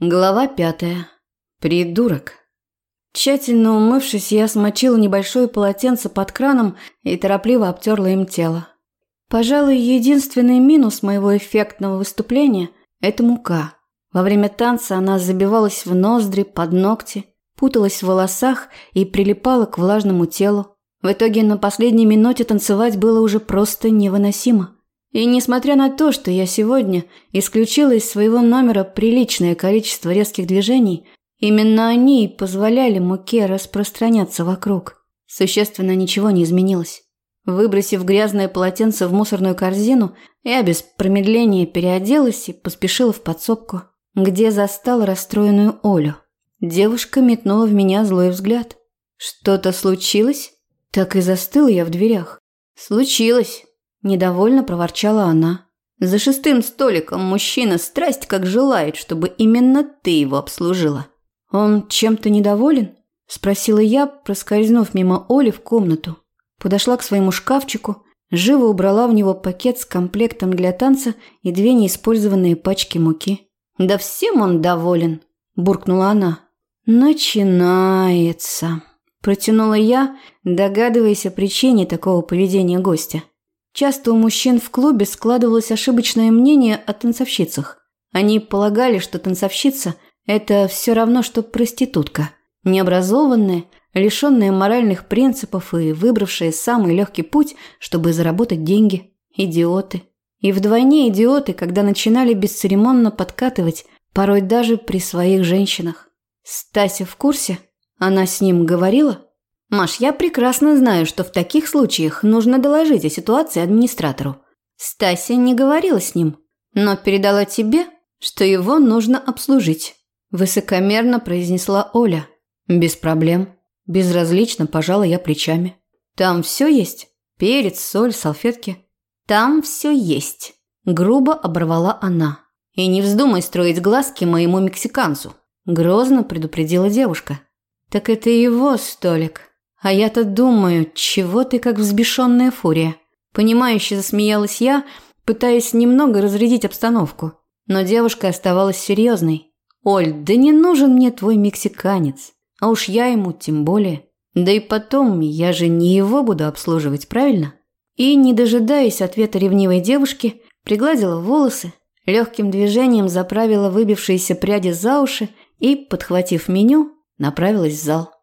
Глава пятая. Придурок. Тщательно умывшись, я смочила небольшое полотенце под краном и торопливо обтерла им тело. Пожалуй, единственный минус моего эффектного выступления – это мука. Во время танца она забивалась в ноздри, под ногти, путалась в волосах и прилипала к влажному телу. В итоге на последней минуте танцевать было уже просто невыносимо. И несмотря на то, что я сегодня исключила из своего номера приличное количество резких движений, именно они и позволяли муке распространяться вокруг. Существенно ничего не изменилось. Выбросив грязное полотенце в мусорную корзину, я без промедления переоделась и поспешила в подсобку, где застала расстроенную Олю. Девушка метнула в меня злой взгляд. «Что-то случилось?» Так и застыла я в дверях. «Случилось», Недовольно проворчала она. За шестым столиком мужчина страсть как желает, чтобы именно ты его обслужила. Он чем-то недоволен? Спросила я, проскользнув мимо Оли в комнату. Подошла к своему шкафчику, живо убрала в него пакет с комплектом для танца и две неиспользованные пачки муки. «Да всем он доволен», – буркнула она. «Начинается», – протянула я, догадываясь о причине такого поведения гостя. Часто у мужчин в клубе складывалось ошибочное мнение о танцовщицах. Они полагали, что танцовщица – это все равно, что проститутка. Необразованная, лишенная моральных принципов и выбравшая самый легкий путь, чтобы заработать деньги. Идиоты. И вдвойне идиоты, когда начинали бесцеремонно подкатывать, порой даже при своих женщинах. Стася в курсе? Она с ним говорила? Маш, я прекрасно знаю, что в таких случаях нужно доложить о ситуации администратору. Стася не говорила с ним, но передала тебе, что его нужно обслужить. Высокомерно произнесла Оля. Без проблем. Безразлично пожала я плечами. Там все есть? Перец, соль, салфетки? Там все есть. Грубо оборвала она. И не вздумай строить глазки моему мексиканцу. Грозно предупредила девушка. Так это его столик. А я-то думаю, чего ты как взбешенная фурия? Понимающе засмеялась я, пытаясь немного разрядить обстановку. Но девушка оставалась серьезной. «Оль, да не нужен мне твой мексиканец. А уж я ему тем более. Да и потом, я же не его буду обслуживать, правильно?» И, не дожидаясь ответа ревнивой девушки, пригладила волосы, легким движением заправила выбившиеся пряди за уши и, подхватив меню, направилась в зал.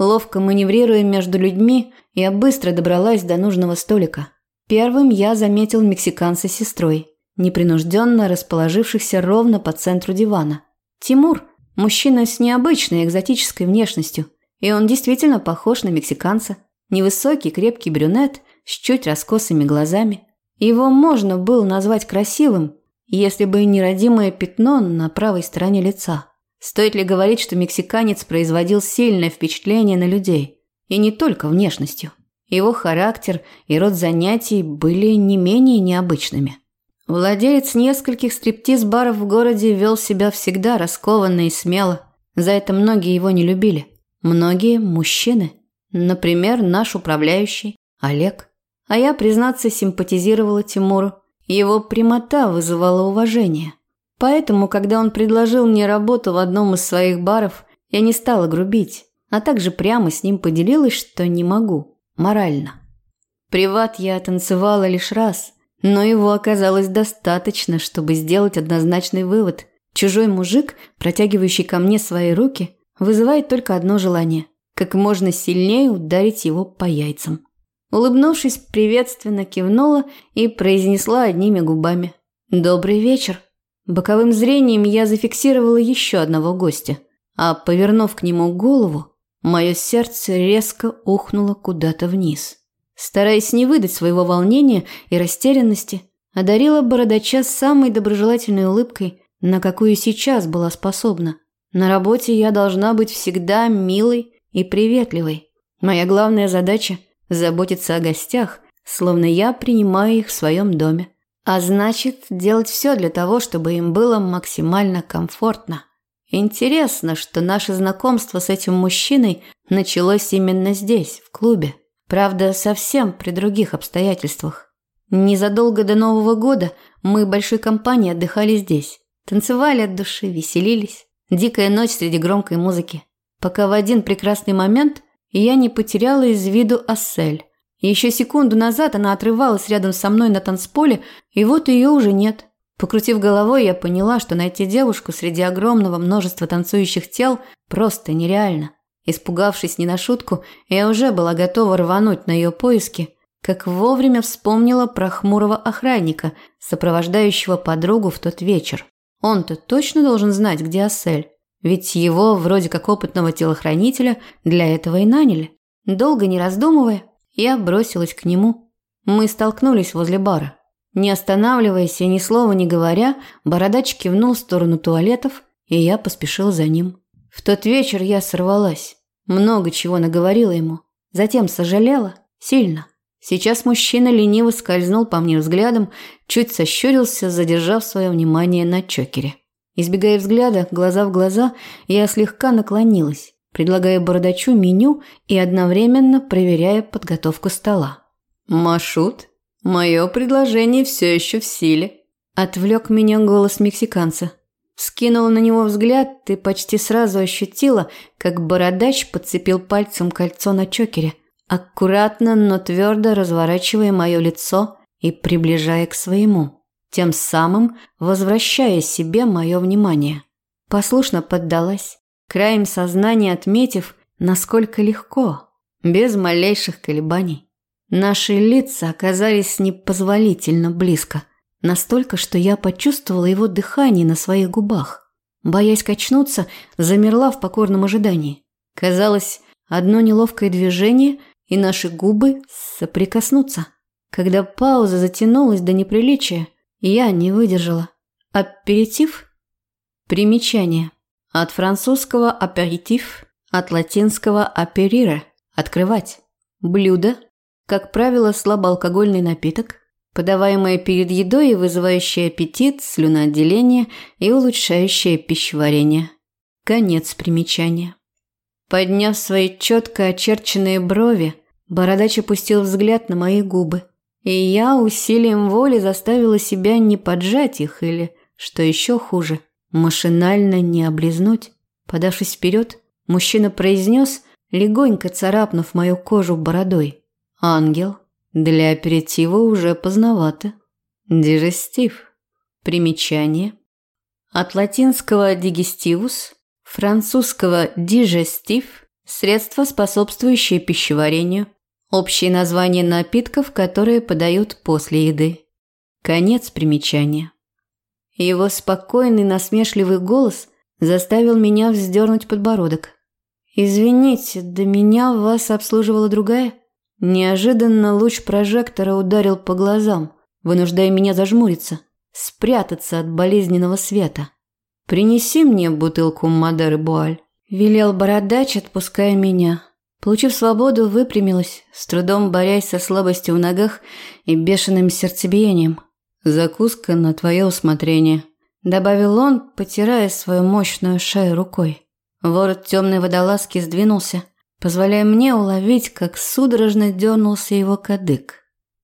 Ловко маневрируя между людьми, я быстро добралась до нужного столика. Первым я заметил мексиканца с сестрой, непринужденно расположившихся ровно по центру дивана. Тимур – мужчина с необычной экзотической внешностью, и он действительно похож на мексиканца. Невысокий, крепкий брюнет с чуть раскосыми глазами. Его можно было назвать красивым, если бы не родимое пятно на правой стороне лица. Стоит ли говорить, что мексиканец производил сильное впечатление на людей? И не только внешностью. Его характер и род занятий были не менее необычными. Владелец нескольких стриптиз-баров в городе вел себя всегда раскованно и смело. За это многие его не любили. Многие – мужчины. Например, наш управляющий, Олег. А я, признаться, симпатизировала Тимуру. Его прямота вызывала уважение. Поэтому, когда он предложил мне работу в одном из своих баров, я не стала грубить, а также прямо с ним поделилась, что не могу, морально. Приват я танцевала лишь раз, но его оказалось достаточно, чтобы сделать однозначный вывод. Чужой мужик, протягивающий ко мне свои руки, вызывает только одно желание – как можно сильнее ударить его по яйцам. Улыбнувшись, приветственно кивнула и произнесла одними губами. «Добрый вечер». Боковым зрением я зафиксировала еще одного гостя, а, повернув к нему голову, мое сердце резко ухнуло куда-то вниз. Стараясь не выдать своего волнения и растерянности, одарила бородача самой доброжелательной улыбкой, на какую сейчас была способна. На работе я должна быть всегда милой и приветливой. Моя главная задача – заботиться о гостях, словно я принимаю их в своем доме. А значит, делать все для того, чтобы им было максимально комфортно. Интересно, что наше знакомство с этим мужчиной началось именно здесь, в клубе. Правда, совсем при других обстоятельствах. Незадолго до Нового года мы большой компанией отдыхали здесь. Танцевали от души, веселились. Дикая ночь среди громкой музыки. Пока в один прекрасный момент я не потеряла из виду Ассель. Еще секунду назад она отрывалась рядом со мной на танцполе, и вот ее уже нет. Покрутив головой, я поняла, что найти девушку среди огромного множества танцующих тел просто нереально. Испугавшись не на шутку, я уже была готова рвануть на ее поиски, как вовремя вспомнила про хмурого охранника, сопровождающего подругу в тот вечер. Он-то точно должен знать, где Ассель, ведь его, вроде как опытного телохранителя, для этого и наняли. Долго не раздумывая, я бросилась к нему. Мы столкнулись возле бара. Не останавливаясь и ни слова не говоря, бородач кивнул в сторону туалетов, и я поспешил за ним. В тот вечер я сорвалась. Много чего наговорила ему. Затем сожалела. Сильно. Сейчас мужчина лениво скользнул по мне взглядом, чуть сощурился, задержав свое внимание на чокере. Избегая взгляда, глаза в глаза, я слегка наклонилась, предлагая бородачу меню и одновременно проверяя подготовку стола. «Машут, мое предложение все еще в силе», – отвлек меня голос мексиканца. Скинула на него взгляд и почти сразу ощутила, как бородач подцепил пальцем кольцо на чокере, аккуратно, но твердо разворачивая мое лицо и приближая к своему, тем самым возвращая себе мое внимание. Послушно поддалась, краем сознания отметив, насколько легко, без малейших колебаний. Наши лица оказались непозволительно близко. Настолько, что я почувствовала его дыхание на своих губах. Боясь качнуться, замерла в покорном ожидании. Казалось, одно неловкое движение, и наши губы соприкоснутся. Когда пауза затянулась до неприличия, я не выдержала. Аперитив? Примечание. От французского аперитив, от латинского аперире – открывать. Блюдо, как правило, слабоалкогольный напиток, подаваемое перед едой и вызывающее аппетит, слюноотделение и улучшающее пищеварение. Конец примечания. Подняв свои четко очерченные брови, бородач опустил взгляд на мои губы. И я усилием воли заставила себя не поджать их или, что еще хуже, машинально не облизнуть. Подавшись вперед, мужчина произнес, легонько царапнув мою кожу бородой. «Ангел». Для аперитива уже поздновато. Дижестив. Примечание. От латинского «digestivus», французского «digestif» – средство, способствующее пищеварению, общее название напитков, которые подают после еды. Конец примечания. Его спокойный насмешливый голос заставил меня вздернуть подбородок. «Извините, до меня вас обслуживала другая?» Неожиданно луч прожектора ударил по глазам, вынуждая меня зажмуриться, спрятаться от болезненного света. «Принеси мне бутылку Мадеры Буаль», – велел бородач, отпуская меня. Получив свободу, выпрямилась, с трудом борясь со слабостью в ногах и бешеным сердцебиением. «Закуска на твое усмотрение», – добавил он, потирая свою мощную шею рукой. Ворот темной водолазки сдвинулся, позволяя мне уловить, как судорожно дернулся его кадык.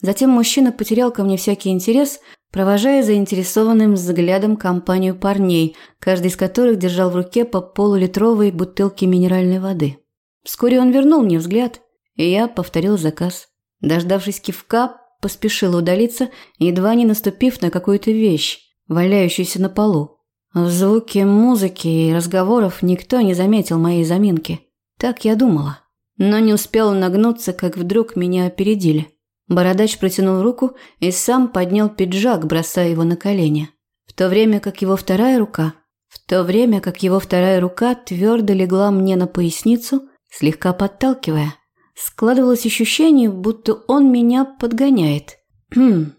Затем мужчина потерял ко мне всякий интерес, провожая заинтересованным взглядом компанию парней, каждый из которых держал в руке по полулитровой бутылке минеральной воды. Вскоре он вернул мне взгляд, и я повторил заказ. Дождавшись кивка, поспешила удалиться, едва не наступив на какую-то вещь, валяющуюся на полу. В звуке музыки и разговоров никто не заметил моей заминки. Так я думала. Но не успела нагнуться, как вдруг меня опередили. Бородач протянул руку и сам поднял пиджак, бросая его на колени. В то время как его вторая рука, в то время как его вторая рука твердо легла мне на поясницу, слегка подталкивая. Складывалось ощущение, будто он меня подгоняет. Хм.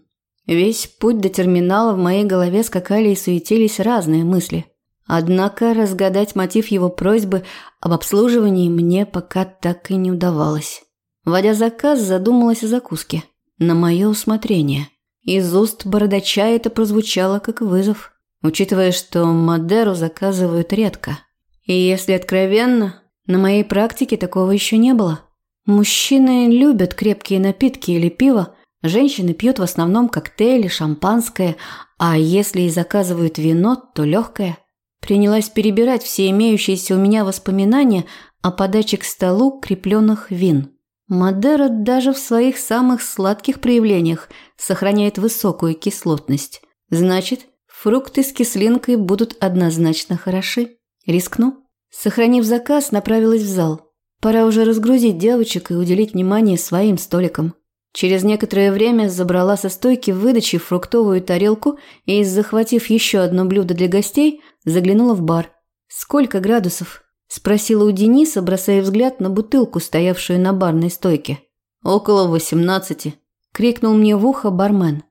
Весь путь до терминала в моей голове скакали и суетились разные мысли. Однако разгадать мотив его просьбы об обслуживании мне пока так и не удавалось. Вводя заказ, задумалась о закуске. На мое усмотрение. Из уст бородача это прозвучало как вызов, учитывая, что Мадеру заказывают редко. И если откровенно, на моей практике такого еще не было. Мужчины любят крепкие напитки или пиво, женщины пьют в основном коктейли, шампанское, а если и заказывают вино, то легкое. Принялась перебирать все имеющиеся у меня воспоминания о подаче к столу крепленных вин. Мадера даже в своих самых сладких проявлениях сохраняет высокую кислотность. Значит, фрукты с кислинкой будут однозначно хороши. Рискну. Сохранив заказ, направилась в зал. Пора уже разгрузить девочек и уделить внимание своим столикам. Через некоторое время забрала со стойки выдачи фруктовую тарелку и, захватив еще одно блюдо для гостей, заглянула в бар. «Сколько градусов?» Спросила у Дениса, бросая взгляд на бутылку, стоявшую на барной стойке. «Около восемнадцати», – крикнул мне в ухо бармен.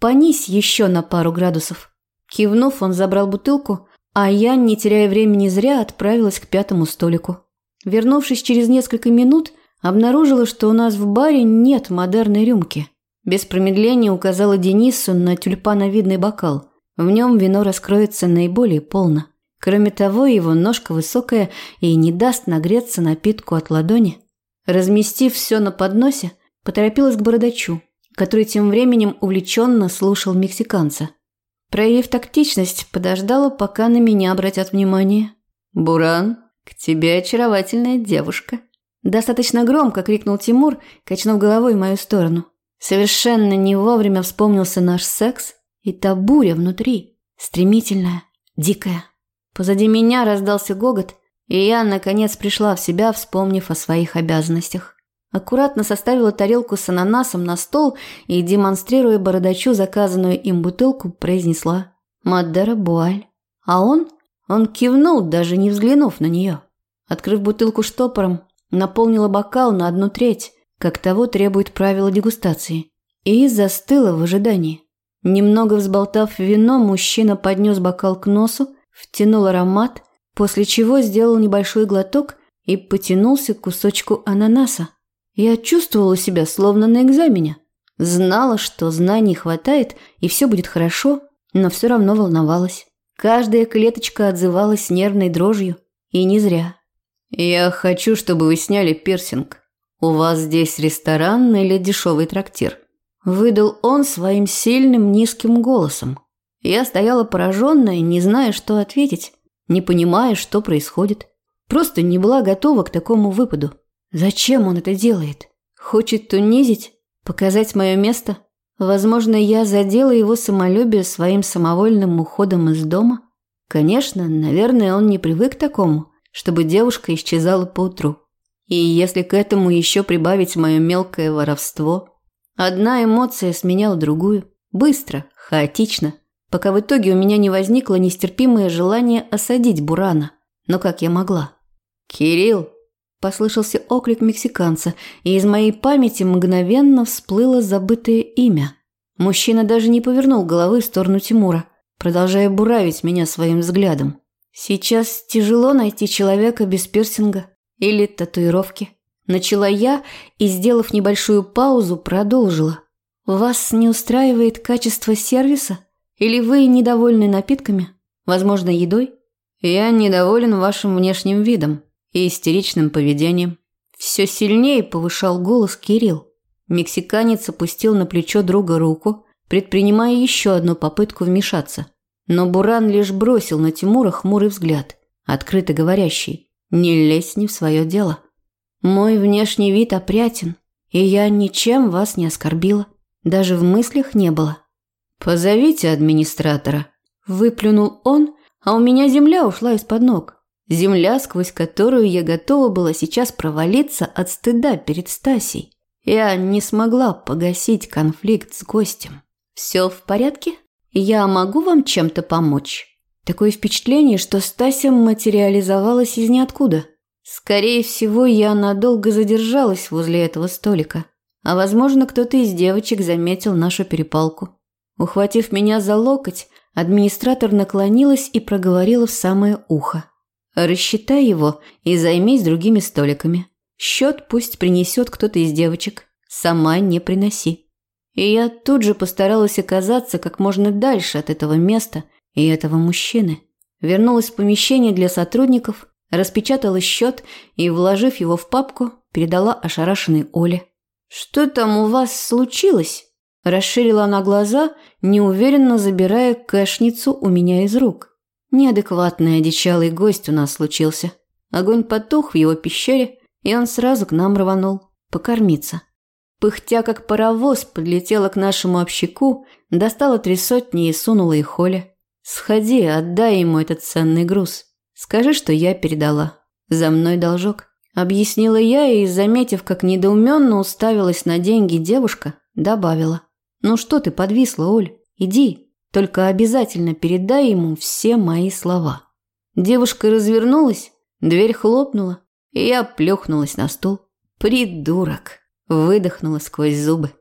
«Понись еще на пару градусов». Кивнув, он забрал бутылку, а я, не теряя времени зря, отправилась к пятому столику. Вернувшись через несколько минут, обнаружила, что у нас в баре нет модерной рюмки. Без промедления указала Денису на тюльпановидный бокал. В нем вино раскроется наиболее полно. Кроме того, его ножка высокая и не даст нагреться напитку от ладони. Разместив все на подносе, поторопилась к бородачу, который тем временем увлеченно слушал мексиканца. Проявив тактичность, подождала, пока на меня обратят внимание. «Буран, к тебе очаровательная девушка». Достаточно громко крикнул Тимур, качнув головой в мою сторону. Совершенно не вовремя вспомнился наш секс и та буря внутри, стремительная, дикая. Позади меня раздался гогот, и я, наконец, пришла в себя, вспомнив о своих обязанностях. Аккуратно составила тарелку с ананасом на стол и, демонстрируя бородачу заказанную им бутылку, произнесла «Мадера Буаль». А он? Он кивнул, даже не взглянув на нее. Открыв бутылку штопором, наполнила бокал на одну треть, как того требует правила дегустации, и застыла в ожидании. Немного взболтав вино, мужчина поднес бокал к носу, втянул аромат, после чего сделал небольшой глоток и потянулся к кусочку ананаса. Я чувствовала себя словно на экзамене. Знала, что знаний хватает и все будет хорошо, но все равно волновалась. Каждая клеточка отзывалась нервной дрожью, и не зря. «Я хочу, чтобы вы сняли пирсинг. У вас здесь ресторан или дешевый трактир?» Выдал он своим сильным низким голосом. Я стояла пораженная, не зная, что ответить, не понимая, что происходит. Просто не была готова к такому выпаду. Зачем он это делает? Хочет унизить? Показать мое место? Возможно, я задела его самолюбие своим самовольным уходом из дома? Конечно, наверное, он не привык к такому, чтобы девушка исчезала поутру. И если к этому еще прибавить мое мелкое воровство, одна эмоция сменяла другую. Быстро, хаотично – пока в итоге у меня не возникло нестерпимое желание осадить Бурана. Но как я могла? «Кирилл!» – послышался оклик мексиканца, и из моей памяти мгновенно всплыло забытое имя. Мужчина даже не повернул головы в сторону Тимура, продолжая буравить меня своим взглядом. «Сейчас тяжело найти человека без пирсинга или татуировки». Начала я и, сделав небольшую паузу, продолжила. «Вас не устраивает качество сервиса?» Или вы недовольны напитками? Возможно, едой? Я недоволен вашим внешним видом и истеричным поведением. Все сильнее повышал голос Кирилл. Мексиканец опустил на плечо друга руку, предпринимая еще одну попытку вмешаться. Но Буран лишь бросил на Тимура хмурый взгляд, открыто говорящий «Не лезь не в свое дело». «Мой внешний вид опрятен, и я ничем вас не оскорбила, даже в мыслях не было». «Позовите администратора», – выплюнул он, а у меня земля ушла из-под ног. Земля, сквозь которую я готова была сейчас провалиться от стыда перед Стасей. Я не смогла погасить конфликт с гостем. «Все в порядке? Я могу вам чем-то помочь?» Такое впечатление, что Стася материализовалась из ниоткуда. Скорее всего, я надолго задержалась возле этого столика. А возможно, кто-то из девочек заметил нашу перепалку. Ухватив меня за локоть, администратор наклонилась и проговорила в самое ухо. «Рассчитай его и займись другими столиками. Счет пусть принесет кто-то из девочек. Сама не приноси». И я тут же постаралась оказаться как можно дальше от этого места и этого мужчины. Вернулась в помещение для сотрудников, распечатала счет и, вложив его в папку, передала ошарашенной Оле. «Что там у вас случилось?» Расширила она глаза, неуверенно забирая кэшницу у меня из рук. Неадекватный одичалый гость у нас случился. Огонь потух в его пещере, и он сразу к нам рванул. Покормиться. Пыхтя как паровоз, подлетела к нашему общаку, достала три сотни и сунула их Холе. «Сходи, отдай ему этот ценный груз. Скажи, что я передала. За мной должок». Объяснила я и, заметив, как недоуменно уставилась на деньги девушка, добавила. «Ну что ты подвисла, Оль? Иди, только обязательно передай ему все мои слова». Девушка развернулась, дверь хлопнула, и я плюхнулась на стул. «Придурок!» – выдохнула сквозь зубы.